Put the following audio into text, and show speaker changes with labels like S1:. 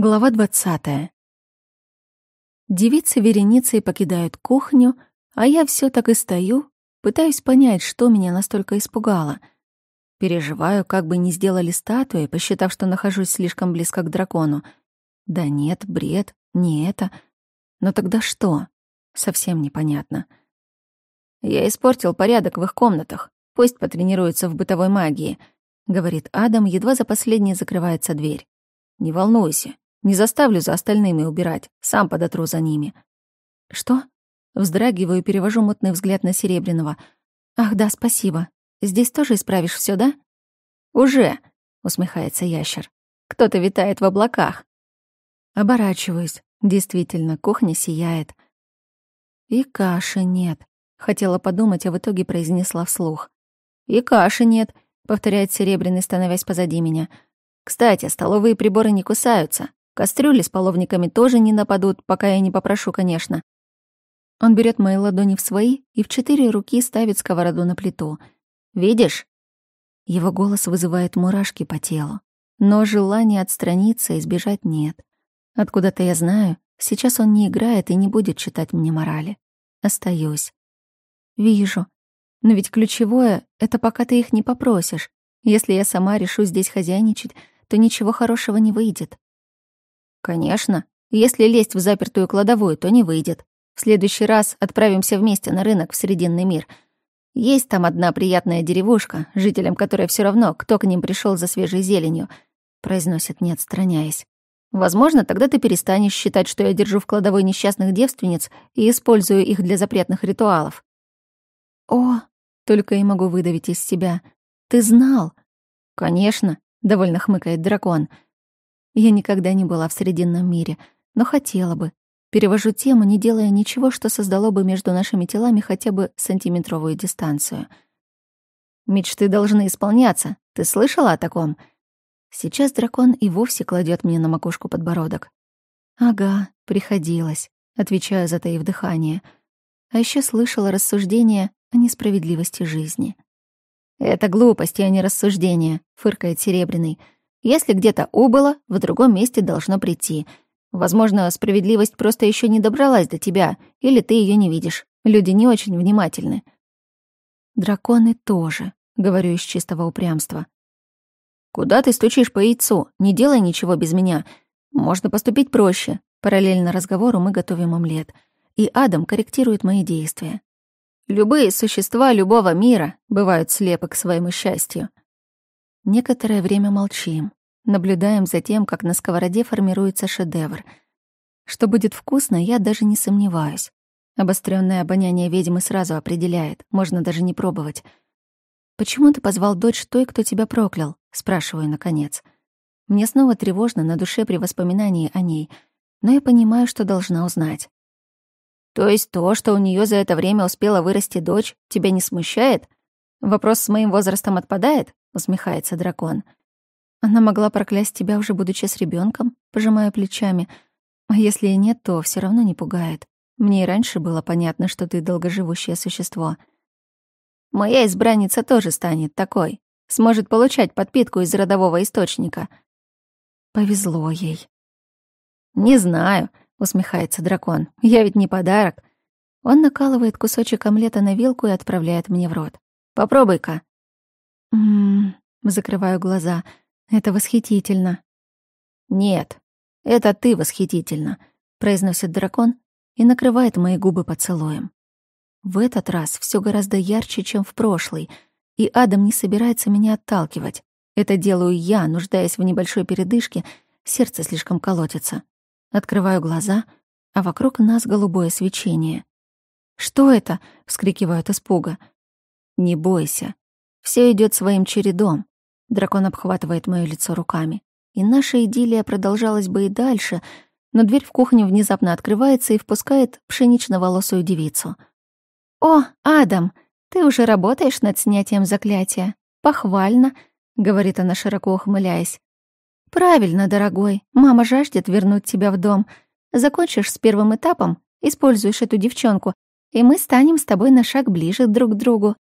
S1: Глава двадцатая. Девицы вереницей покидают кухню, а я все так и стою, пытаюсь понять, что меня настолько испугало. Переживаю, как бы не сделали статуи, посчитав, что нахожусь слишком близко к дракону. Да нет, бред, не это. Но тогда что? Совсем непонятно. «Я испортил порядок в их комнатах. Пусть потренируются в бытовой магии», — говорит Адам, едва за последней закрывается дверь. «Не волнуйся, не заставлю за остальными убирать, сам подотру за ними. Что? Вздрагиваю и перевожу мутный взгляд на Серебряного. Ах, да, спасибо. Здесь тоже исправишь все, да? Уже, усмехается ящер. Кто-то витает в облаках. Оборачиваюсь. Действительно, кухня сияет. И каши нет. Хотела подумать, а в итоге произнесла вслух. И каши нет, повторяет Серебряный, становясь позади меня. Кстати, столовые приборы не кусаются. Кастрюли с половниками тоже не нападут, пока я не попрошу, конечно. Он берет мои ладони в свои и в четыре руки ставит сковороду на плиту. «Видишь?» Его голос вызывает мурашки по телу. Но желания отстраниться и сбежать нет. Откуда-то я знаю, сейчас он не играет и не будет читать мне морали. Остаюсь. Вижу. Но ведь ключевое — это пока ты их не попросишь. Если я сама решу здесь хозяйничать, то ничего хорошего не выйдет. Конечно. Если лезть в запертую кладовую, то не выйдет. В следующий раз отправимся вместе на рынок в Срединный мир. Есть там одна приятная деревушка, жителям которой все равно, кто к ним пришел за свежей зеленью, произносит, не отстраняясь. Возможно, тогда ты перестанешь считать, что я держу в кладовой несчастных девственниц и использую их для запретных ритуалов. О, только и могу выдавить из себя. Ты знал? Конечно, довольно хмыкает дракон. Я никогда не была в Срединном мире, но хотела бы. Перевожу тему, не делая ничего, что создало бы между нашими телами хотя бы сантиметровую дистанцию. Мечты должны исполняться. Ты слышала о таком? Сейчас дракон и вовсе кладет мне на макушку подбородок. Ага, приходилось, отвечаю, затаив дыхание. А еще слышала рассуждения о несправедливости жизни. «Это глупости, а не рассуждения», — фыркает Серебряный. Если где-то убыло, в другом месте должно прийти. Возможно, справедливость просто еще не добралась до тебя, или ты ее не видишь. Люди не очень внимательны. Драконы тоже, говорю из чистого упрямства. Куда ты стучишь по яйцу? Не делай ничего без меня. Можно поступить проще. Параллельно разговору мы готовим омлет. И Адам корректирует мои действия. Любые существа любого мира бывают слепы к своему счастью. Некоторое время молчим, наблюдаем за тем, как на сковороде формируется шедевр. Что будет вкусно, я даже не сомневаюсь. Обострённое обоняние ведьмы сразу определяет, можно даже не пробовать. «Почему ты позвал дочь той, кто тебя проклял?» — спрашиваю, наконец. Мне снова тревожно на душе при воспоминании о ней, но я понимаю, что должна узнать. «То есть то, что у неё за это время успела вырасти дочь, тебя не смущает? Вопрос с моим возрастом отпадает?» Усмехается дракон. Она могла проклясть тебя уже будучи с ребенком, пожимая плечами. А если и нет, то все равно не пугает. Мне и раньше было понятно, что ты долгоживущее существо. Моя избранница тоже станет такой. Сможет получать подпитку из родового источника. Повезло ей. Не знаю, усмехается дракон. Я ведь не подарок. Он накалывает кусочек омлета на вилку и отправляет мне в рот. Попробуй-ка. Ммм, закрываю глаза. Это восхитительно. Нет, это ты восхитительно, произносит дракон и накрывает мои губы поцелуем. В этот раз все гораздо ярче, чем в прошлый, и Адам не собирается меня отталкивать. Это делаю я, нуждаясь в небольшой передышке, сердце слишком колотится. Открываю глаза, а вокруг нас голубое свечение. «Что это?» — вскрикиваю от испуга. «Не бойся, все идет своим чередом. Дракон обхватывает моё лицо руками. И наша идиллия продолжалась бы и дальше, но дверь в кухню внезапно открывается и впускает пшенично-волосую девицу. «О, Адам, ты уже работаешь над снятием заклятия. Похвально», — говорит она, широко ухмыляясь. «Правильно, дорогой. Мама жаждет вернуть тебя в дом. Закончишь с первым этапом, используешь эту девчонку, и мы станем с тобой на шаг ближе друг к другу.